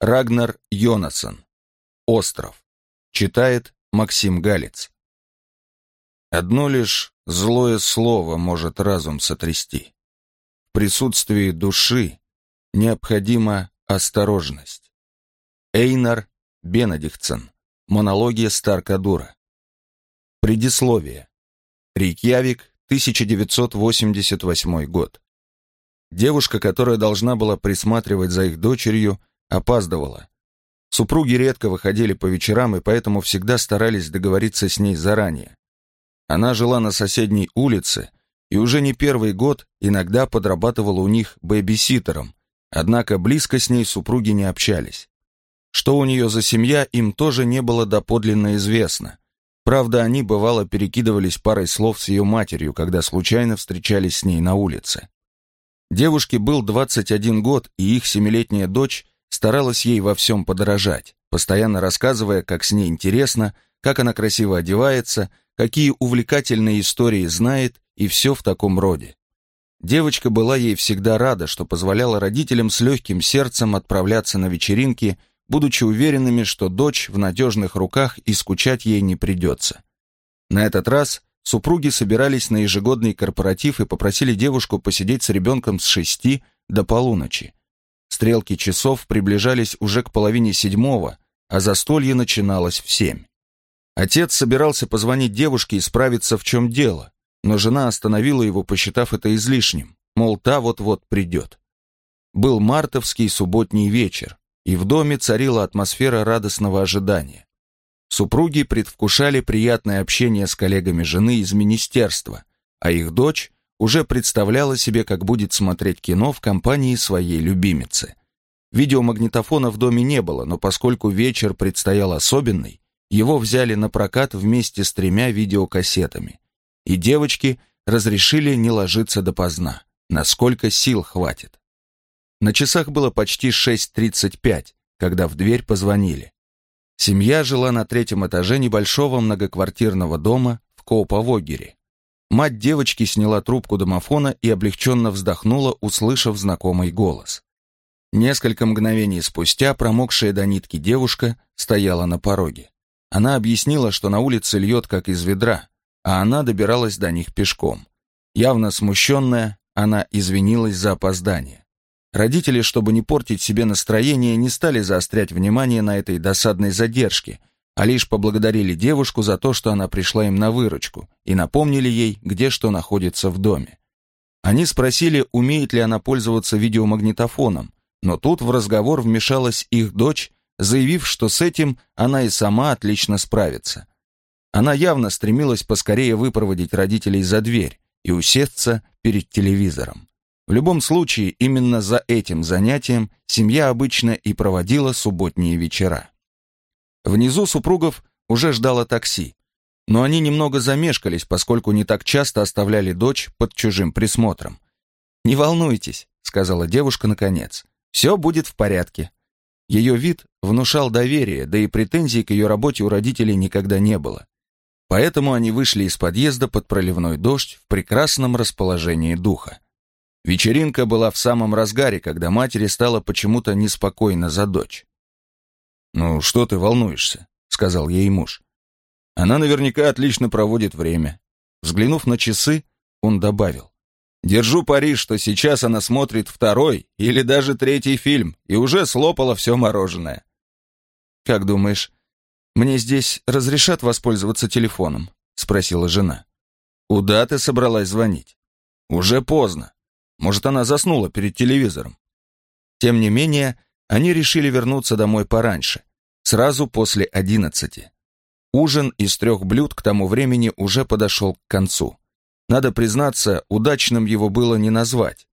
Рагнар Йонасон. Остров. Читает Максим Галец. Одно лишь злое слово может разум сотрясти. В присутствии души необходима осторожность. Эйнар Бенедиктсон. Монология Старкадура. Предисловие. Рейкьявик, 1988 год. Девушка, которая должна была присматривать за их дочерью, опаздывала. Супруги редко выходили по вечерам и поэтому всегда старались договориться с ней заранее. Она жила на соседней улице и уже не первый год иногда подрабатывала у них бэбиситером, однако близко с ней супруги не общались. Что у нее за семья, им тоже не было доподлинно известно. Правда, они бывало перекидывались парой слов с ее матерью, когда случайно встречались с ней на улице. Девушке был 21 год, и их семилетняя дочь старалась ей во всем подражать, постоянно рассказывая, как с ней интересно, как она красиво одевается, какие увлекательные истории знает и все в таком роде. Девочка была ей всегда рада, что позволяла родителям с легким сердцем отправляться на вечеринки, будучи уверенными, что дочь в надежных руках и скучать ей не придется. На этот раз Супруги собирались на ежегодный корпоратив и попросили девушку посидеть с ребенком с шести до полуночи. Стрелки часов приближались уже к половине седьмого, а застолье начиналось в семь. Отец собирался позвонить девушке и справиться, в чем дело, но жена остановила его, посчитав это излишним, мол, та вот-вот придет. Был мартовский субботний вечер, и в доме царила атмосфера радостного ожидания. Супруги предвкушали приятное общение с коллегами жены из министерства, а их дочь уже представляла себе, как будет смотреть кино в компании своей любимицы. Видеомагнитофона в доме не было, но поскольку вечер предстоял особенный, его взяли на прокат вместе с тремя видеокассетами. И девочки разрешили не ложиться допоздна, насколько сил хватит. На часах было почти 6.35, когда в дверь позвонили. Семья жила на третьем этаже небольшого многоквартирного дома в Коуповогере. Мать девочки сняла трубку домофона и облегченно вздохнула, услышав знакомый голос. Несколько мгновений спустя промокшая до нитки девушка стояла на пороге. Она объяснила, что на улице льет как из ведра, а она добиралась до них пешком. Явно смущенная, она извинилась за опоздание. Родители, чтобы не портить себе настроение, не стали заострять внимание на этой досадной задержке, а лишь поблагодарили девушку за то, что она пришла им на выручку, и напомнили ей, где что находится в доме. Они спросили, умеет ли она пользоваться видеомагнитофоном, но тут в разговор вмешалась их дочь, заявив, что с этим она и сама отлично справится. Она явно стремилась поскорее выпроводить родителей за дверь и усесться перед телевизором. В любом случае, именно за этим занятием семья обычно и проводила субботние вечера. Внизу супругов уже ждало такси, но они немного замешкались, поскольку не так часто оставляли дочь под чужим присмотром. «Не волнуйтесь», — сказала девушка наконец, — «все будет в порядке». Ее вид внушал доверие, да и претензий к ее работе у родителей никогда не было. Поэтому они вышли из подъезда под проливной дождь в прекрасном расположении духа. Вечеринка была в самом разгаре, когда матери стало почему-то неспокойно за дочь. «Ну, что ты волнуешься?» — сказал ей муж. «Она наверняка отлично проводит время». Взглянув на часы, он добавил. «Держу пари, что сейчас она смотрит второй или даже третий фильм и уже слопала все мороженое». «Как думаешь, мне здесь разрешат воспользоваться телефоном?» — спросила жена. «Куда ты собралась звонить?» «Уже поздно. Может, она заснула перед телевизором. Тем не менее, они решили вернуться домой пораньше, сразу после одиннадцати. Ужин из трех блюд к тому времени уже подошел к концу. Надо признаться, удачным его было не назвать.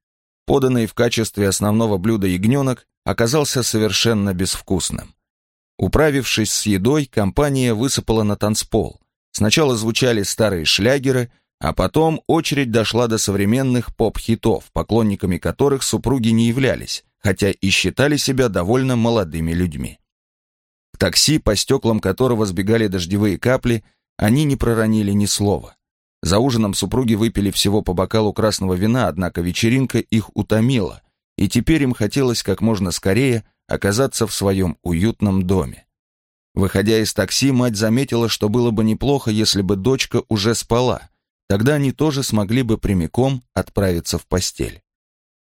Поданный в качестве основного блюда ягненок оказался совершенно безвкусным. Управившись с едой, компания высыпала на танцпол. Сначала звучали старые шлягеры – а потом очередь дошла до современных поп-хитов, поклонниками которых супруги не являлись, хотя и считали себя довольно молодыми людьми. Такси, по стеклам которого сбегали дождевые капли, они не проронили ни слова. За ужином супруги выпили всего по бокалу красного вина, однако вечеринка их утомила, и теперь им хотелось как можно скорее оказаться в своем уютном доме. Выходя из такси, мать заметила, что было бы неплохо, если бы дочка уже спала. Тогда они тоже смогли бы прямиком отправиться в постель.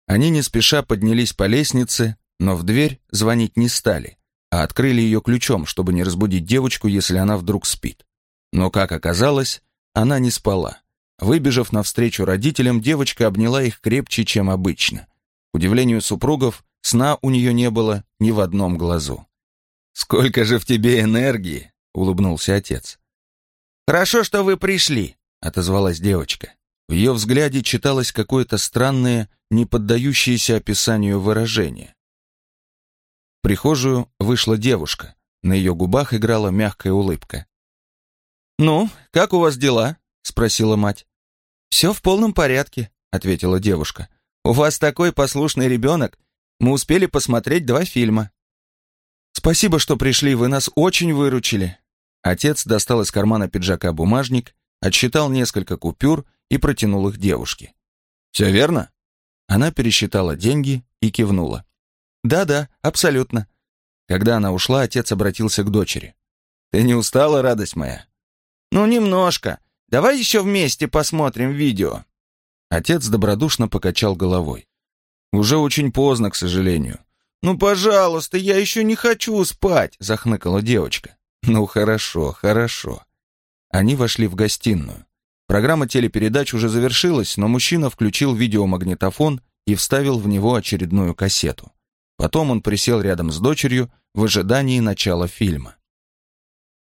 Они не спеша поднялись по лестнице, но в дверь звонить не стали, а открыли ее ключом, чтобы не разбудить девочку, если она вдруг спит. Но, как оказалось, она не спала. Выбежав навстречу родителям, девочка обняла их крепче, чем обычно. К удивлению супругов, сна у нее не было ни в одном глазу. «Сколько же в тебе энергии!» — улыбнулся отец. «Хорошо, что вы пришли», — отозвалась девочка. В ее взгляде читалось какое-то странное, не поддающееся описанию выражение. Прихожую вышла девушка. На ее губах играла мягкая улыбка. «Ну, как у вас дела?» — спросила мать. «Все в полном порядке», — ответила девушка. «У вас такой послушный ребенок. Мы успели посмотреть два фильма». «Спасибо, что пришли, вы нас очень выручили». Отец достал из кармана пиджака бумажник, отсчитал несколько купюр и протянул их девушке. «Все верно?» Она пересчитала деньги и кивнула. «Да-да, абсолютно». Когда она ушла, отец обратился к дочери. «Ты не устала, радость моя?» «Ну, немножко. Давай еще вместе посмотрим видео». Отец добродушно покачал головой. «Уже очень поздно, к сожалению. «Ну, пожалуйста, я еще не хочу спать», — захныкала девочка. «Ну, хорошо, хорошо». Они вошли в гостиную. Программа телепередач уже завершилась, но мужчина включил видеомагнитофон и вставил в него очередную кассету. Потом он присел рядом с дочерью в ожидании начала фильма.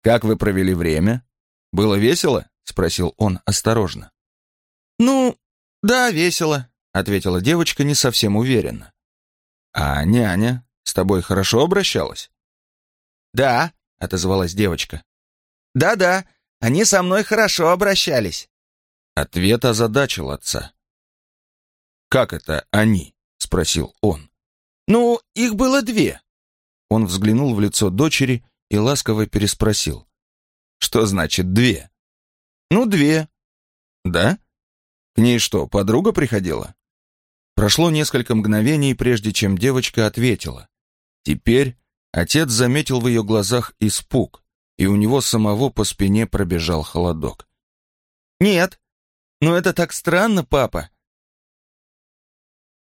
«Как вы провели время? Было весело?» — спросил он осторожно. «Ну, да, весело», — ответила девочка не совсем уверенно. «А няня с тобой хорошо обращалась?» «Да», — отозвалась девочка. «Да-да, они со мной хорошо обращались». Ответ озадачил отца. «Как это они?» — спросил он. «Ну, их было две». Он взглянул в лицо дочери и ласково переспросил. «Что значит две?» «Ну, две». «Да? К ней что, подруга приходила?» Прошло несколько мгновений, прежде чем девочка ответила. Теперь отец заметил в ее глазах испуг, и у него самого по спине пробежал холодок. «Нет, но это так странно, папа.